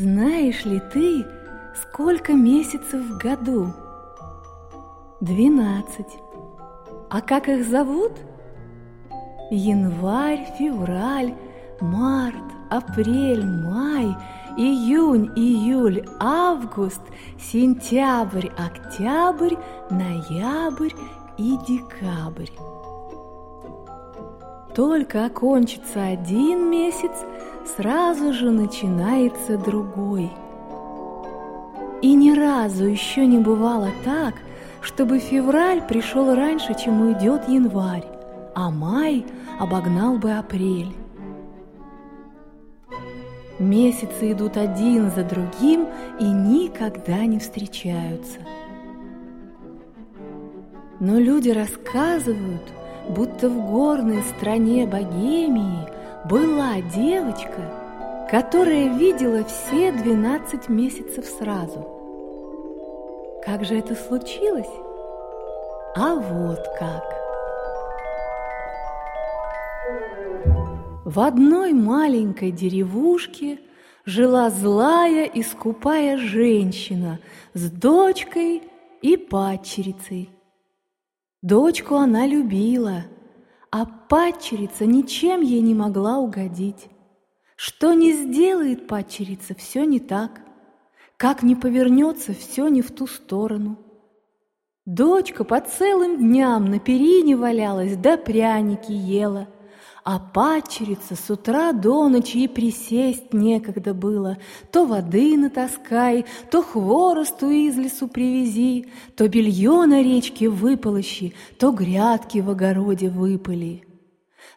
Знаешь ли ты, сколько месяцев в году? Двенадцать. А как их зовут? Январь, февраль, март, апрель, май, июнь, июль, август, сентябрь, октябрь, ноябрь и декабрь. Только окончится один месяц, сразу же начинается другой. И ни разу еще не бывало так, чтобы февраль пришел раньше, чем уйдет январь, а май обогнал бы апрель. Месяцы идут один за другим и никогда не встречаются. Но люди рассказывают, будто в горной стране Богемии была девочка, которая видела все двенадцать месяцев сразу. Как же это случилось? А вот как. В одной маленькой деревушке жила злая и скупая женщина с дочкой и падчерицей. Дочку она любила, а падчерица ничем ей не могла угодить. Что не сделает падчерица, все не так. Как не повернется, все не в ту сторону. Дочка по целым дням на перине валялась, да пряники ела – а падчерица с утра до ночи и присесть некогда было. То воды натаскай, то хворосту из лесу привези, То белье на речке выполощи, то грядки в огороде выпали.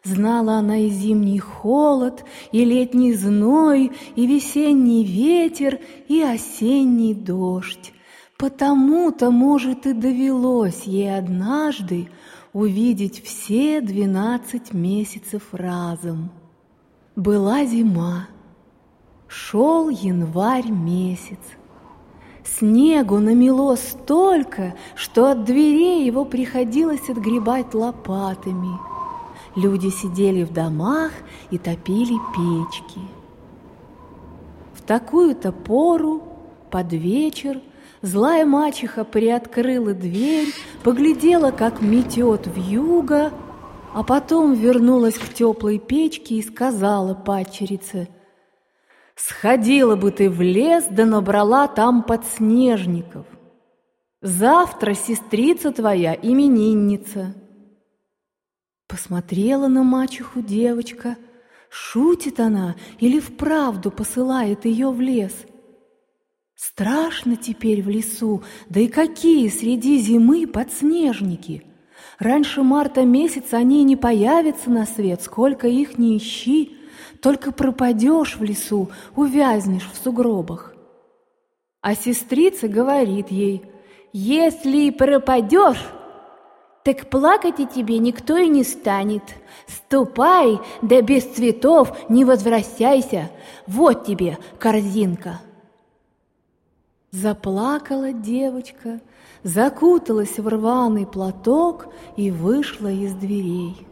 Знала она и зимний холод, и летний зной, и весенний ветер, и осенний дождь. Потому-то, может, и довелось ей однажды увидеть все двенадцать месяцев разом. Была зима, шел январь месяц. Снегу намело столько, что от дверей его приходилось отгребать лопатами. Люди сидели в домах и топили печки. В такую-то пору, под вечер, Злая мачеха приоткрыла дверь, поглядела, как метет в юго, а потом вернулась к теплой печке и сказала падчерице, «Сходила бы ты в лес, да набрала там подснежников. Завтра сестрица твоя именинница». Посмотрела на мачеху девочка, шутит она или вправду посылает ее в лес – Страшно теперь в лесу, да и какие среди зимы подснежники. Раньше марта месяца они не появятся на свет, сколько их не ищи. Только пропадешь в лесу, увязнешь в сугробах. А сестрица говорит ей, если пропадешь, так плакать и тебе никто и не станет. Ступай, да без цветов не возвращайся. Вот тебе корзинка. Заплакала девочка, закуталась в рваный платок и вышла из дверей.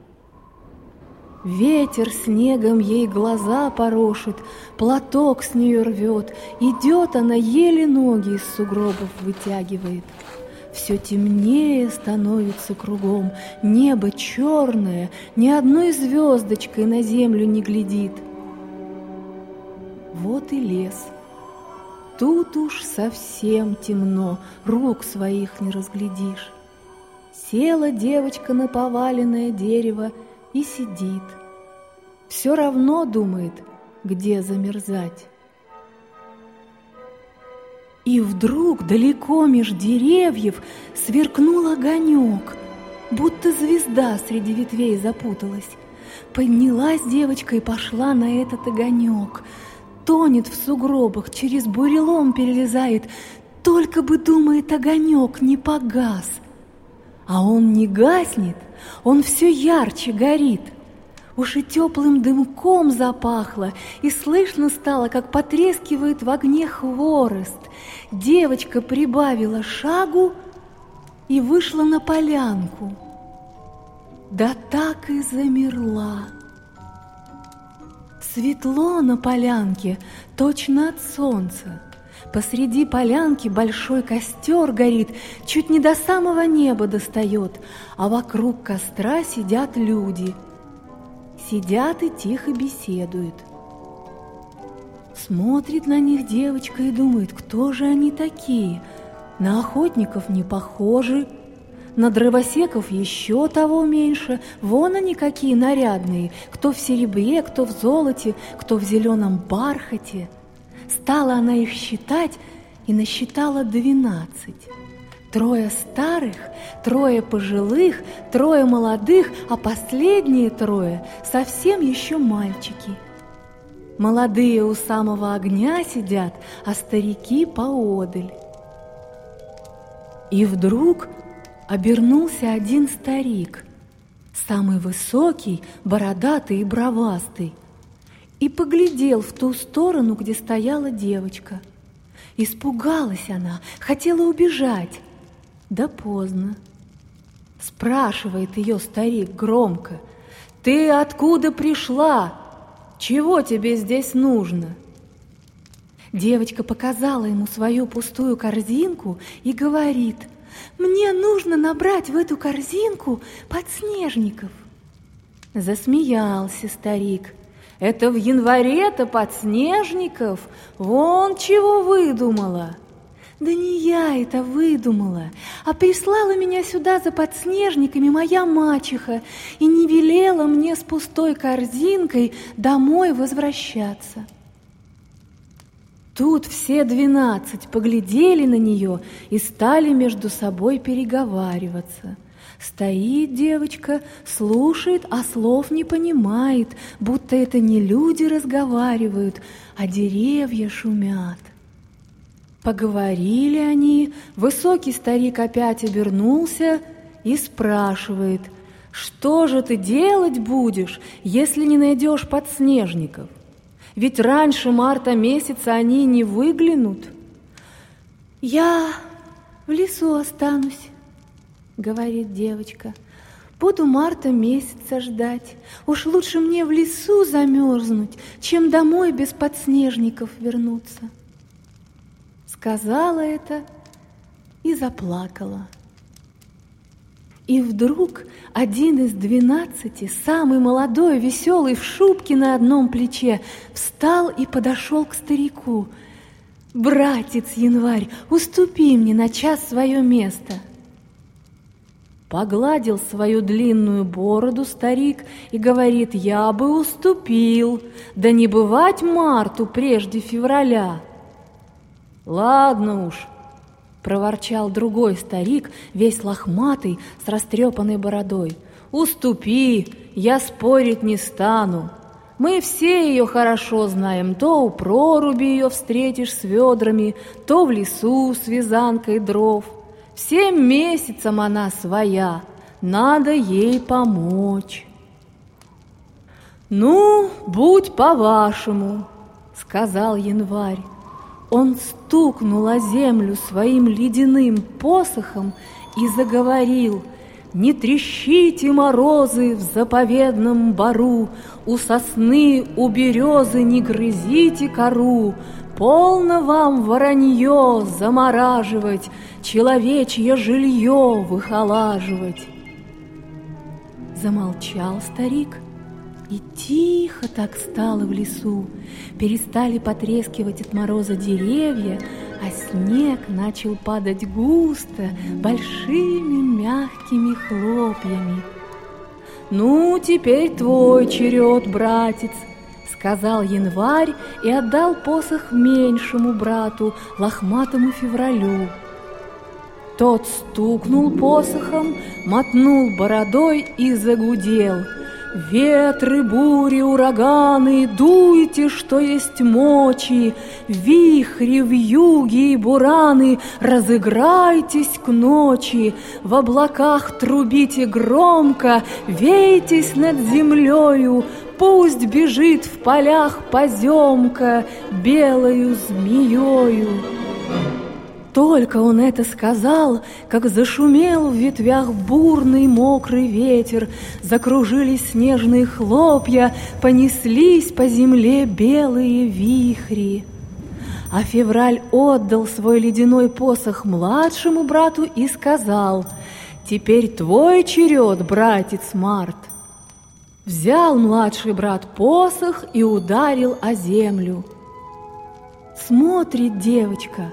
Ветер снегом ей глаза порошит, платок с нее рвет, идет она еле ноги из сугробов вытягивает. Все темнее становится кругом, небо черное, ни одной звездочкой на землю не глядит. Вот и лес — Тут уж совсем темно, рук своих не разглядишь. Села девочка на поваленное дерево и сидит. Все равно думает, где замерзать. И вдруг далеко меж деревьев сверкнул огонек, будто звезда среди ветвей запуталась. Поднялась девочка и пошла на этот огонек — тонет в сугробах, через бурелом перелезает, только бы, думает, огонек не погас. А он не гаснет, он все ярче горит. Уж и теплым дымком запахло, и слышно стало, как потрескивает в огне хворост. Девочка прибавила шагу и вышла на полянку. Да так и замерла Светло на полянке, точно от солнца. Посреди полянки большой костер горит, чуть не до самого неба достает, а вокруг костра сидят люди. Сидят и тихо беседуют. Смотрит на них девочка и думает, кто же они такие? На охотников не похожи, на дровосеков еще того меньше. Вон они какие нарядные, кто в серебре, кто в золоте, кто в зеленом бархате. Стала она их считать и насчитала двенадцать. Трое старых, трое пожилых, трое молодых, а последние трое совсем еще мальчики. Молодые у самого огня сидят, а старики поодаль. И вдруг обернулся один старик, самый высокий, бородатый и бровастый, и поглядел в ту сторону, где стояла девочка. Испугалась она, хотела убежать, да поздно. Спрашивает ее старик громко, «Ты откуда пришла? Чего тебе здесь нужно?» Девочка показала ему свою пустую корзинку и говорит – мне нужно набрать в эту корзинку подснежников. Засмеялся старик. Это в январе-то подснежников? Вон чего выдумала. Да не я это выдумала, а прислала меня сюда за подснежниками моя мачеха и не велела мне с пустой корзинкой домой возвращаться. Тут все двенадцать поглядели на нее и стали между собой переговариваться. Стоит девочка, слушает, а слов не понимает, будто это не люди разговаривают, а деревья шумят. Поговорили они, высокий старик опять обернулся и спрашивает, «Что же ты делать будешь, если не найдешь подснежников?» Ведь раньше марта месяца они не выглянут. Я в лесу останусь, говорит девочка. Буду марта месяца ждать. Уж лучше мне в лесу замерзнуть, чем домой без подснежников вернуться. Сказала это и заплакала. И вдруг один из двенадцати, самый молодой, веселый, в шубке на одном плече, встал и подошел к старику. «Братец Январь, уступи мне на час свое место!» Погладил свою длинную бороду старик и говорит, «Я бы уступил, да не бывать марту прежде февраля». «Ладно уж, — проворчал другой старик, весь лохматый, с растрепанной бородой. «Уступи, я спорить не стану. Мы все ее хорошо знаем, то у проруби ее встретишь с ведрами, то в лесу с вязанкой дров. Всем месяцам она своя, надо ей помочь». «Ну, будь по-вашему», — сказал январь. Он стукнул о землю своим ледяным посохом и заговорил «Не трещите морозы в заповедном бару, У сосны, у березы не грызите кору, Полно вам воронье замораживать, Человечье жилье выхолаживать». Замолчал старик – и тихо так стало в лесу, перестали потрескивать от мороза деревья, а снег начал падать густо, большими мягкими хлопьями. «Ну, теперь твой черед, братец!» — сказал январь и отдал посох меньшему брату, лохматому февралю. Тот стукнул посохом, мотнул бородой и загудел — Ветры, бури, ураганы, дуйте, что есть мочи, Вихри, вьюги и бураны, разыграйтесь к ночи, В облаках трубите громко, вейтесь над землею, Пусть бежит в полях поземка белою змеёю. Только он это сказал, как зашумел в ветвях бурный мокрый ветер, закружились снежные хлопья, понеслись по земле белые вихри. А февраль отдал свой ледяной посох младшему брату и сказал, «Теперь твой черед, братец Март». Взял младший брат посох и ударил о землю. Смотрит девочка,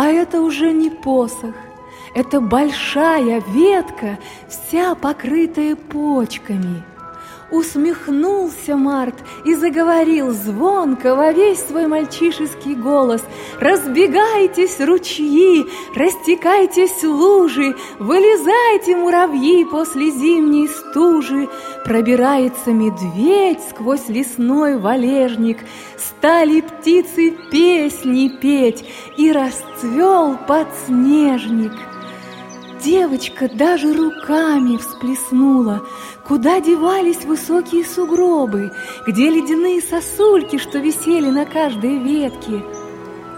а это уже не посох, это большая ветка, вся покрытая почками – Усмехнулся Март и заговорил звонко во весь свой мальчишеский голос. «Разбегайтесь, ручьи, растекайтесь лужи, вылезайте, муравьи, после зимней стужи. Пробирается медведь сквозь лесной валежник, стали птицы песни петь, и расцвел подснежник». Девочка даже руками всплеснула. Куда девались высокие сугробы, где ледяные сосульки, что висели на каждой ветке?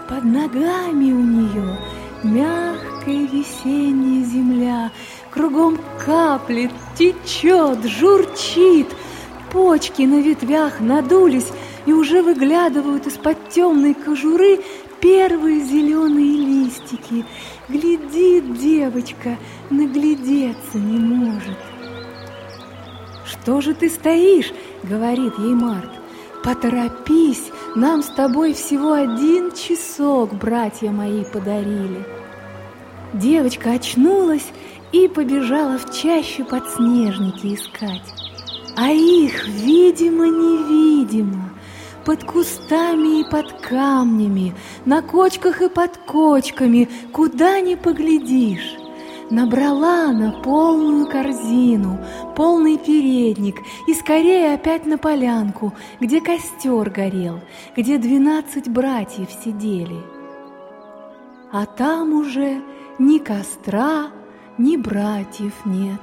Под ногами у нее мягкая весенняя земля, Кругом каплет, течет, журчит. Почки на ветвях надулись и уже выглядывают из-под темной кожуры первые зеленые листики. Глядит девочка, наглядеться не может. «Что же ты стоишь?» — говорит ей Март. «Поторопись, нам с тобой всего один часок братья мои подарили». Девочка очнулась и побежала в чащу подснежники искать. А их, видимо-невидимо, под кустами и под камнями, на кочках и под кочками, куда ни поглядишь. Набрала она полную корзину, полный передник и скорее опять на полянку, где костер горел, где двенадцать братьев сидели. А там уже ни костра, ни братьев нет.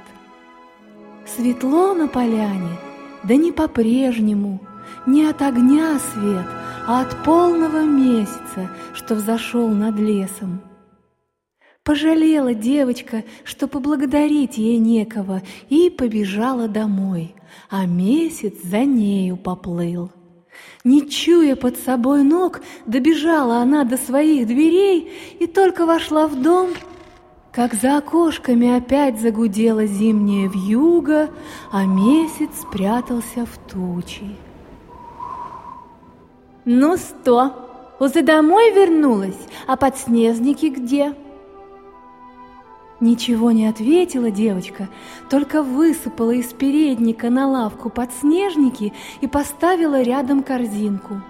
Светло на поляне, да не по-прежнему, не от огня свет, а от полного месяца, что взошел над лесом. Пожалела девочка, что поблагодарить ей некого, и побежала домой, а месяц за нею поплыл. Не чуя под собой ног, добежала она до своих дверей и только вошла в дом, как за окошками опять загудела зимняя вьюга, а месяц спрятался в тучи. «Ну что, уже домой вернулась, а подснезники где?» Ничего не ответила девочка, только высыпала из передника на лавку подснежники и поставила рядом корзинку.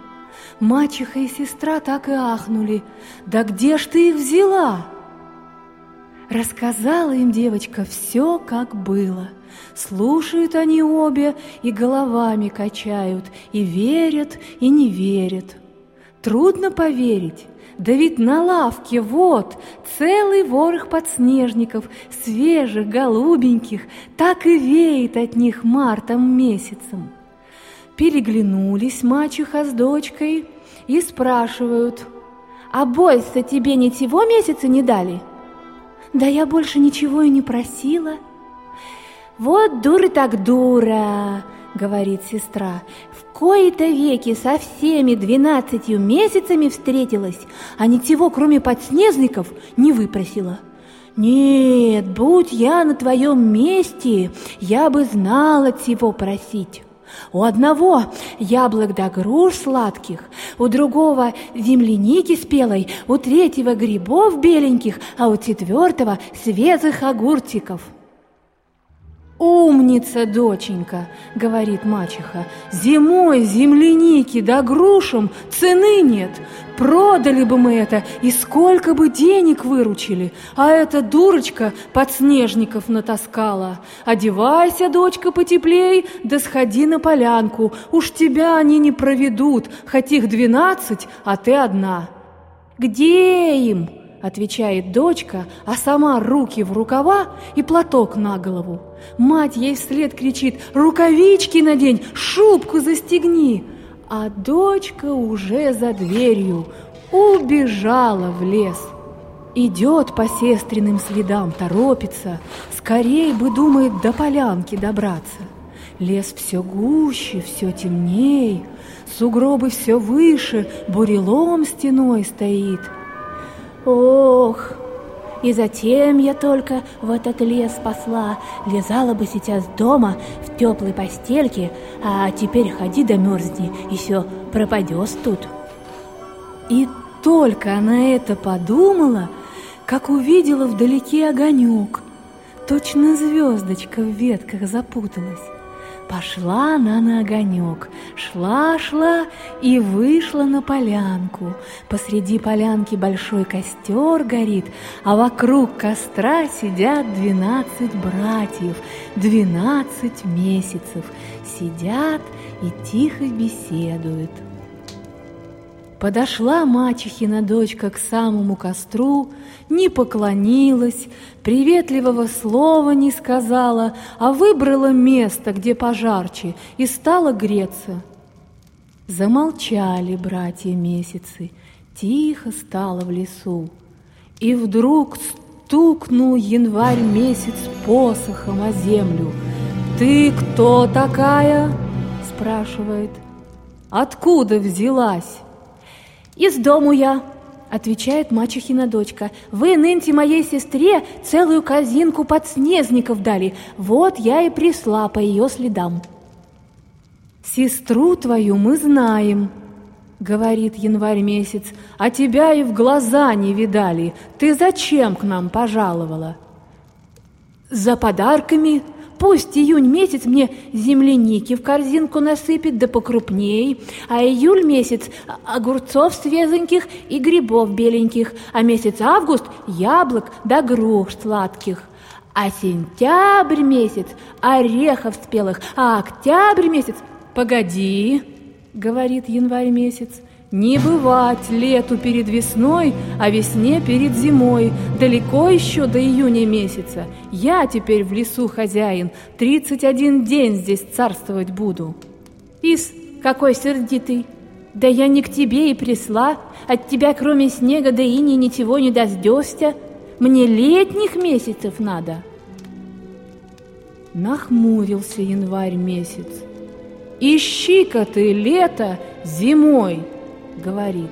Мачеха и сестра так и ахнули. «Да где ж ты их взяла?» Рассказала им девочка все, как было. Слушают они обе и головами качают, и верят, и не верят. Трудно поверить, да ведь на лавке вот целый ворох подснежников, свежих, голубеньких, так и веет от них мартом месяцем. Переглянулись мачеха с дочкой и спрашивают, «А больше тебе ничего месяца не дали?» «Да я больше ничего и не просила». «Вот дура так дура!» — говорит сестра. «В кои-то веки со всеми двенадцатью месяцами встретилась, а ничего, кроме подснезников, не выпросила». «Нет, будь я на твоем месте, я бы знала чего просить». У одного яблок да груш сладких, у другого земляники спелой, у третьего грибов беленьких, а у четвертого свежих огурчиков – «Умница, доченька!» — говорит мачеха. «Зимой земляники да грушам цены нет. Продали бы мы это, и сколько бы денег выручили. А эта дурочка подснежников натаскала. Одевайся, дочка, потеплей, да сходи на полянку. Уж тебя они не проведут, хоть их двенадцать, а ты одна». «Где им?» — отвечает дочка, а сама руки в рукава и платок на голову. Мать ей вслед кричит «Рукавички надень, шубку застегни!» А дочка уже за дверью убежала в лес. Идет по сестренным следам, торопится, скорей бы думает до полянки добраться. Лес все гуще, все темней, сугробы все выше, бурелом стеной стоит. Ох, и затем я только в этот лес посла, лезала бы сейчас дома в теплой постельке, а теперь ходи да мерзни, и все пропадешь тут. И только она это подумала, как увидела вдалеке огонек. Точно звездочка в ветках запуталась. Пошла она на огонек, шла-шла и вышла на полянку. Посреди полянки большой костер горит, а вокруг костра сидят двенадцать братьев, двенадцать месяцев. Сидят и тихо беседуют. Подошла мачехина дочка к самому костру, не поклонилась, приветливого слова не сказала, а выбрала место, где пожарче, и стала греться. Замолчали братья месяцы, тихо стало в лесу. И вдруг стукнул январь месяц посохом о землю. «Ты кто такая?» – спрашивает. «Откуда взялась?» «Из дому я», — отвечает мачехина дочка. «Вы нынче моей сестре целую казинку подснезников дали. Вот я и присла по ее следам». «Сестру твою мы знаем», — говорит январь месяц, «а тебя и в глаза не видали. Ты зачем к нам пожаловала?» «За подарками», Пусть июнь месяц мне земляники в корзинку насыпет, да покрупней, а июль месяц огурцов свеженьких и грибов беленьких, а месяц август яблок да груш сладких. А сентябрь месяц орехов спелых, а октябрь месяц... Погоди, говорит январь месяц, не бывать лету перед весной, а весне перед зимой. Далеко еще до июня месяца. Я теперь в лесу хозяин, тридцать один день здесь царствовать буду. Ис, какой сердитый! Да я не к тебе и присла, от тебя кроме снега да ини ничего не дождешься. Мне летних месяцев надо. Нахмурился январь месяц. Ищи-ка ты лето зимой говорит.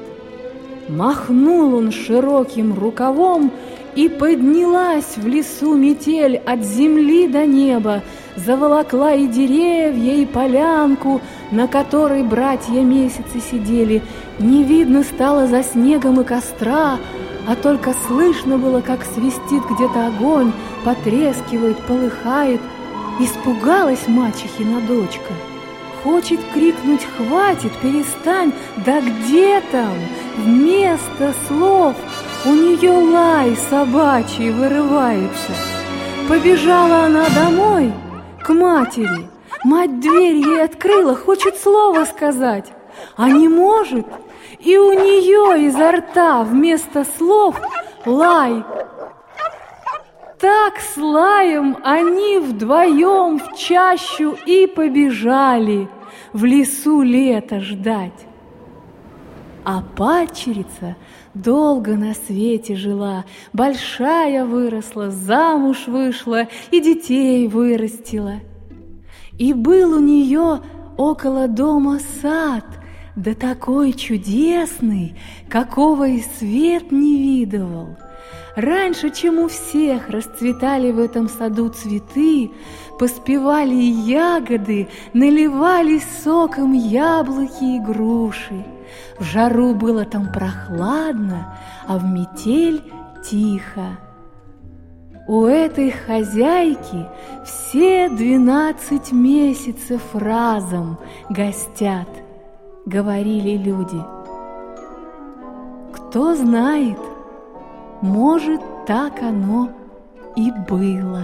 Махнул он широким рукавом, и поднялась в лесу метель от земли до неба, заволокла и деревья, и полянку, на которой братья месяцы сидели. Не видно стало за снегом и костра, а только слышно было, как свистит где-то огонь, потрескивает, полыхает. Испугалась мачехина дочка — Хочет крикнуть «Хватит! Перестань!» Да где там? Вместо слов у нее лай собачий вырывается. Побежала она домой к матери. Мать дверь ей открыла, хочет слово сказать, а не может. И у нее изо рта вместо слов лай. Так с лаем они вдвоем в чащу и побежали в лесу лето ждать. А падчерица долго на свете жила, большая выросла, замуж вышла и детей вырастила. И был у нее около дома сад, да такой чудесный, какого и свет не видывал – Раньше, чем у всех, расцветали в этом саду цветы, поспевали ягоды, наливались соком яблоки и груши. В жару было там прохладно, а в метель тихо. У этой хозяйки все двенадцать месяцев разом гостят, говорили люди. Кто знает, может, так оно и было.